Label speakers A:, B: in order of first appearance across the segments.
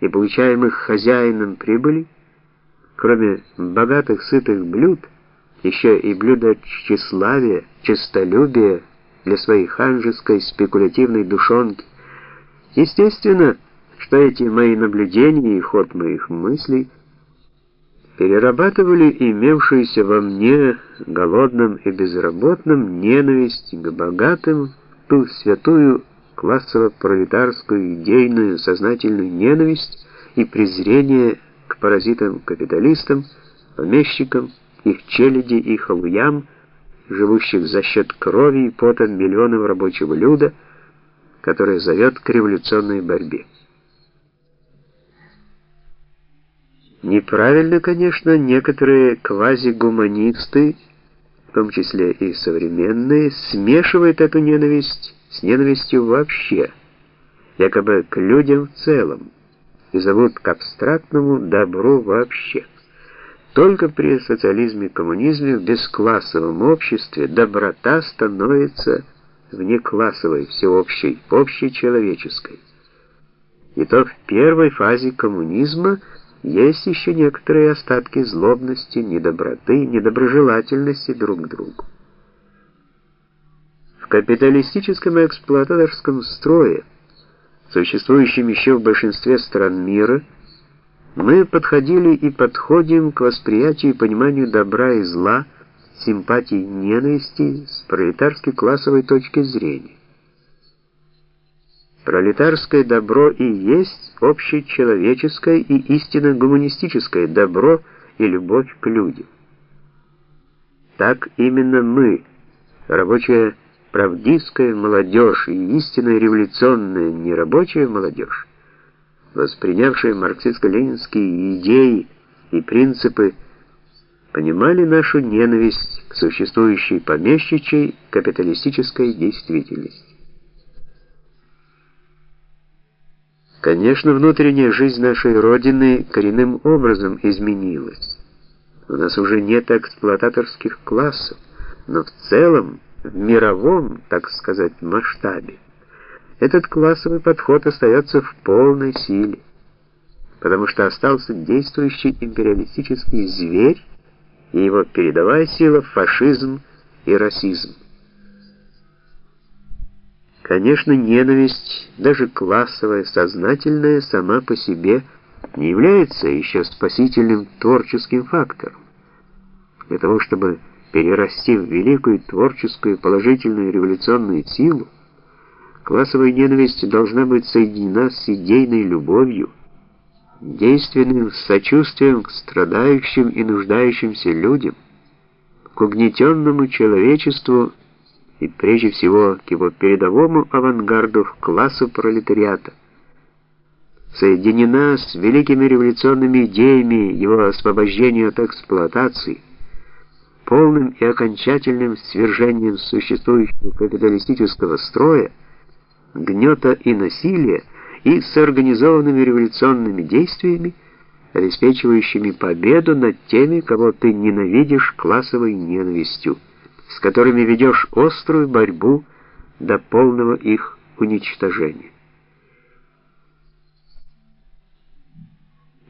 A: и получаемых хозяином прибыли, кроме богатых сытых блюд, еще и блюда тщеславия, честолюбия для своей ханжеской спекулятивной душонки. Естественно, что эти мои наблюдения и ход моих мыслей перерабатывали имевшуюся во мне, голодным и безработным, ненависть к богатым, ту святую классово-пролетарскую идейную сознательную ненависть и презрение к паразитам-капиталистам, помещикам, их челяди и халуям, живущих за счет крови и пота миллионов рабочего люда, которое зовет к революционной борьбе. Неправильно, конечно, некоторые квазигуманисты, в том числе и современные, смешивают эту ненависть с ненавистью вообще, якобы к людям в целом, и зовут к абстрактному добру вообще. Только при социализме и коммунизме в бесклассовом обществе доброта становится внеклассовой, всеобщей, общечеловеческой. И то в первой фазе коммунизма есть еще некоторые остатки злобности, недоброты, недоброжелательности друг к другу. Капиталистическом и эксплуататорском строе, существующем еще в большинстве стран мира, мы подходили и подходим к восприятию и пониманию добра и зла, симпатии и ненависти с пролетарской классовой точки зрения. Пролетарское добро и есть общечеловеческое и истинно гуманистическое добро и любовь к людям. Так именно мы, рабочая правдистская молодежь и истинно революционная нерабочая молодежь, воспринявшие марксистско-ленинские идеи и принципы, понимали нашу ненависть к существующей помещичьей капиталистической действительности. Конечно, внутренняя жизнь нашей Родины коренным образом изменилась. У нас уже нет эксплуататорских классов, но в целом, в мировом, так сказать, масштабе, этот классовый подход остается в полной силе, потому что остался действующий империалистический зверь и его передовая сила фашизм и расизм. Конечно, ненависть, даже классовая, сознательная, сама по себе не является еще спасительным творческим фактором. Для того, чтобы перерасти в великую творческую положительную революционную силу, классовая ненависть должна быть соединена с идейной любовью, действенным сочувствием к страдающим и нуждающимся людям, к угнетенному человечеству и прежде всего к его передовому авангарду, к классу пролетариата. Соединена с великими революционными идеями его освобождения от эксплуатации, полным и окончательным свержением существующего капиталистического строя, гнета и насилия и с организованными революционными действиями, обеспечивающими победу над теми, кого ты ненавидишь классовой ненавистью с которыми ведешь острую борьбу до полного их уничтожения.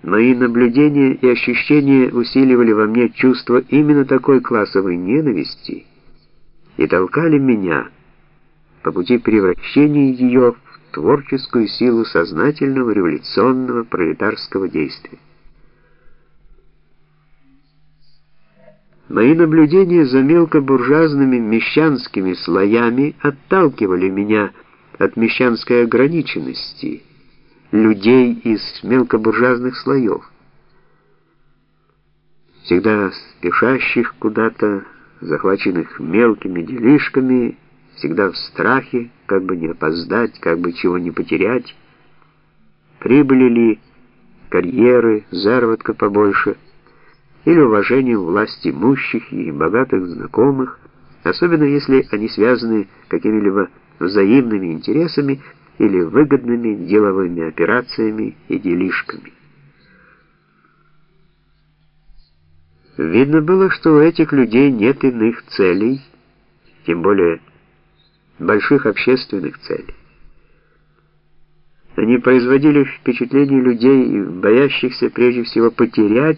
A: Мои наблюдения и ощущения усиливали во мне чувство именно такой классовой ненависти и толкали меня по пути превращения ее в творческую силу сознательного революционного пролетарского действия. Мои наблюдения за мелкобуржуазными мещанскими слоями отталкивали меня от мещанской ограниченности людей из мелкобуржуазных слоев, всегда спешащих куда-то, захваченных мелкими делишками, всегда в страхе, как бы не опоздать, как бы чего не потерять, прибыли ли карьеры, заработка побольше – или уважением власть имущих и богатых знакомых, особенно если они связаны какими-либо взаимными интересами или выгодными деловыми операциями и делишками. Видно было, что у этих людей нет иных целей, тем более больших общественных целей. Они производили впечатление людей, боящихся прежде всего потерять